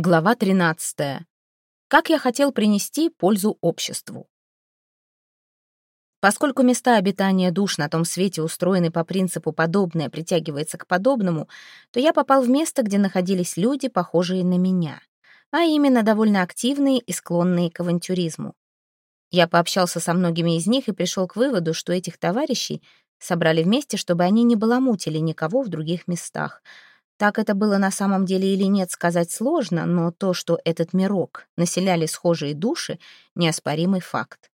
Глава 13. Как я хотел принести пользу обществу. Поскольку места обитания душ на том свете устроены по принципу «подобное притягивается к подобному», то я попал в место, где находились люди, похожие на меня, а именно довольно активные и склонные к авантюризму. Я пообщался со многими из них и пришел к выводу, что этих товарищей собрали вместе, чтобы они не баламутили никого в других местах — так это было на самом деле или нет, сказать сложно, но то, что этот мирок населяли схожие души, неоспоримый факт.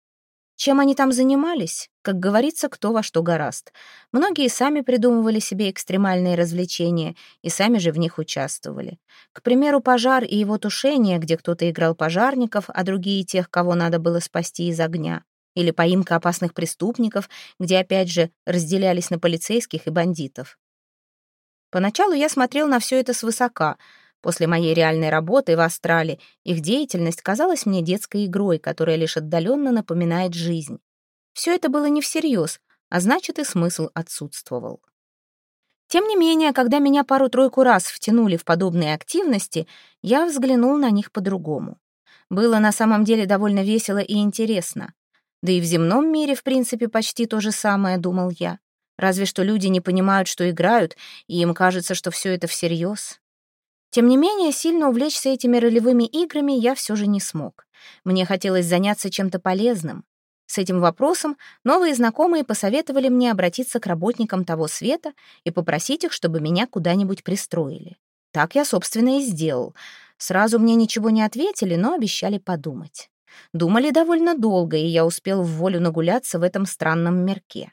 Чем они там занимались? Как говорится, кто во что гораст. Многие сами придумывали себе экстремальные развлечения и сами же в них участвовали. К примеру, пожар и его тушение, где кто-то играл пожарников, а другие тех, кого надо было спасти из огня. Или поимка опасных преступников, где опять же разделялись на полицейских и бандитов. Поначалу я смотрел на все это свысока. После моей реальной работы в Астрале их деятельность казалась мне детской игрой, которая лишь отдаленно напоминает жизнь. Все это было не всерьез, а значит и смысл отсутствовал. Тем не менее, когда меня пару-тройку раз втянули в подобные активности, я взглянул на них по-другому. Было на самом деле довольно весело и интересно. Да и в земном мире, в принципе, почти то же самое, думал я. Разве что люди не понимают, что играют, и им кажется, что все это всерьез. Тем не менее, сильно увлечься этими ролевыми играми я все же не смог. Мне хотелось заняться чем-то полезным. С этим вопросом новые знакомые посоветовали мне обратиться к работникам того света и попросить их, чтобы меня куда-нибудь пристроили. Так я, собственно, и сделал. Сразу мне ничего не ответили, но обещали подумать. Думали довольно долго, и я успел в волю нагуляться в этом странном мерке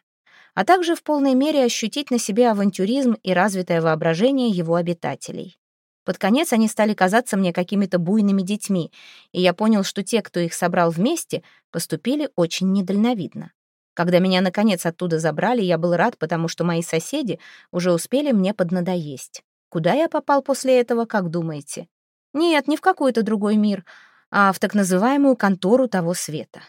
а также в полной мере ощутить на себе авантюризм и развитое воображение его обитателей. Под конец они стали казаться мне какими-то буйными детьми, и я понял, что те, кто их собрал вместе, поступили очень недальновидно. Когда меня, наконец, оттуда забрали, я был рад, потому что мои соседи уже успели мне поднадоесть. Куда я попал после этого, как думаете? Нет, не в какой-то другой мир, а в так называемую контору того света.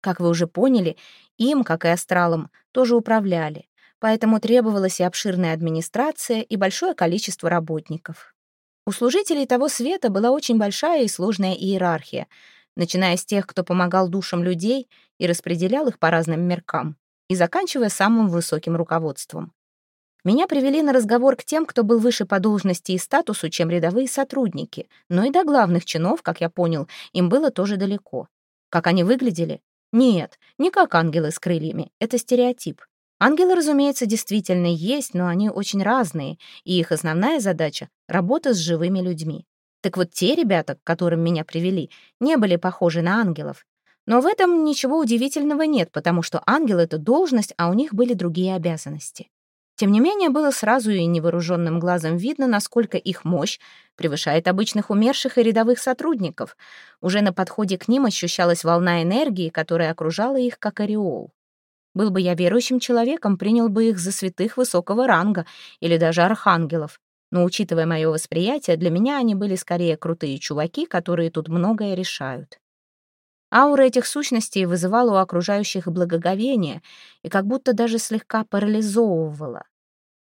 Как вы уже поняли, им, как и астралом, тоже управляли, поэтому требовалась и обширная администрация, и большое количество работников. У служителей того света была очень большая и сложная иерархия, начиная с тех, кто помогал душам людей и распределял их по разным меркам, и заканчивая самым высоким руководством. Меня привели на разговор к тем, кто был выше по должности и статусу, чем рядовые сотрудники, но и до главных чинов, как я понял, им было тоже далеко. Как они выглядели? Нет, не как ангелы с крыльями, это стереотип. Ангелы, разумеется, действительно есть, но они очень разные, и их основная задача — работа с живыми людьми. Так вот те ребята, к которым меня привели, не были похожи на ангелов. Но в этом ничего удивительного нет, потому что ангел — это должность, а у них были другие обязанности. Тем не менее, было сразу и невооруженным глазом видно, насколько их мощь превышает обычных умерших и рядовых сотрудников. Уже на подходе к ним ощущалась волна энергии, которая окружала их как ореол. Был бы я верующим человеком, принял бы их за святых высокого ранга или даже архангелов. Но, учитывая мое восприятие, для меня они были скорее крутые чуваки, которые тут многое решают. Аура этих сущностей вызывала у окружающих благоговение и как будто даже слегка парализовывала.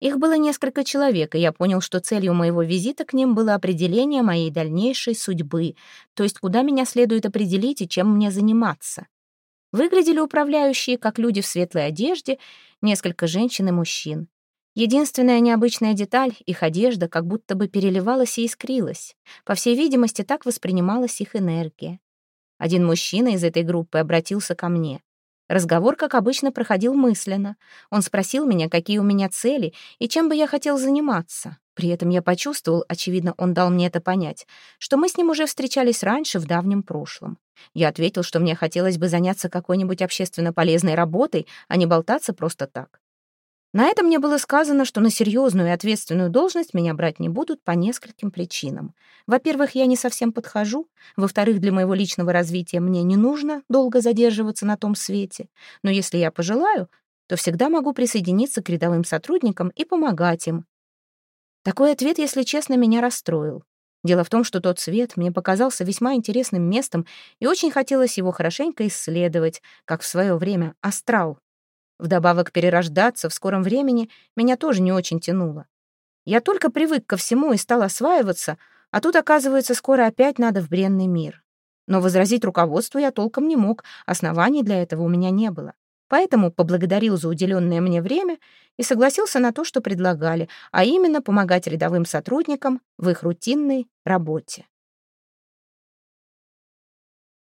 Их было несколько человек, и я понял, что целью моего визита к ним было определение моей дальнейшей судьбы, то есть куда меня следует определить и чем мне заниматься. Выглядели управляющие, как люди в светлой одежде, несколько женщин и мужчин. Единственная необычная деталь — их одежда как будто бы переливалась и искрилась. По всей видимости, так воспринималась их энергия. Один мужчина из этой группы обратился ко мне. Разговор, как обычно, проходил мысленно. Он спросил меня, какие у меня цели и чем бы я хотел заниматься. При этом я почувствовал, очевидно, он дал мне это понять, что мы с ним уже встречались раньше, в давнем прошлом. Я ответил, что мне хотелось бы заняться какой-нибудь общественно полезной работой, а не болтаться просто так. На это мне было сказано, что на серьезную и ответственную должность меня брать не будут по нескольким причинам. Во-первых, я не совсем подхожу. Во-вторых, для моего личного развития мне не нужно долго задерживаться на том свете. Но если я пожелаю, то всегда могу присоединиться к рядовым сотрудникам и помогать им. Такой ответ, если честно, меня расстроил. Дело в том, что тот свет мне показался весьма интересным местом, и очень хотелось его хорошенько исследовать, как в свое время астрал. Вдобавок перерождаться в скором времени меня тоже не очень тянуло. Я только привык ко всему и стал осваиваться, А тут, оказывается, скоро опять надо в бренный мир. Но возразить руководству я толком не мог, оснований для этого у меня не было. Поэтому поблагодарил за уделенное мне время и согласился на то, что предлагали, а именно помогать рядовым сотрудникам в их рутинной работе.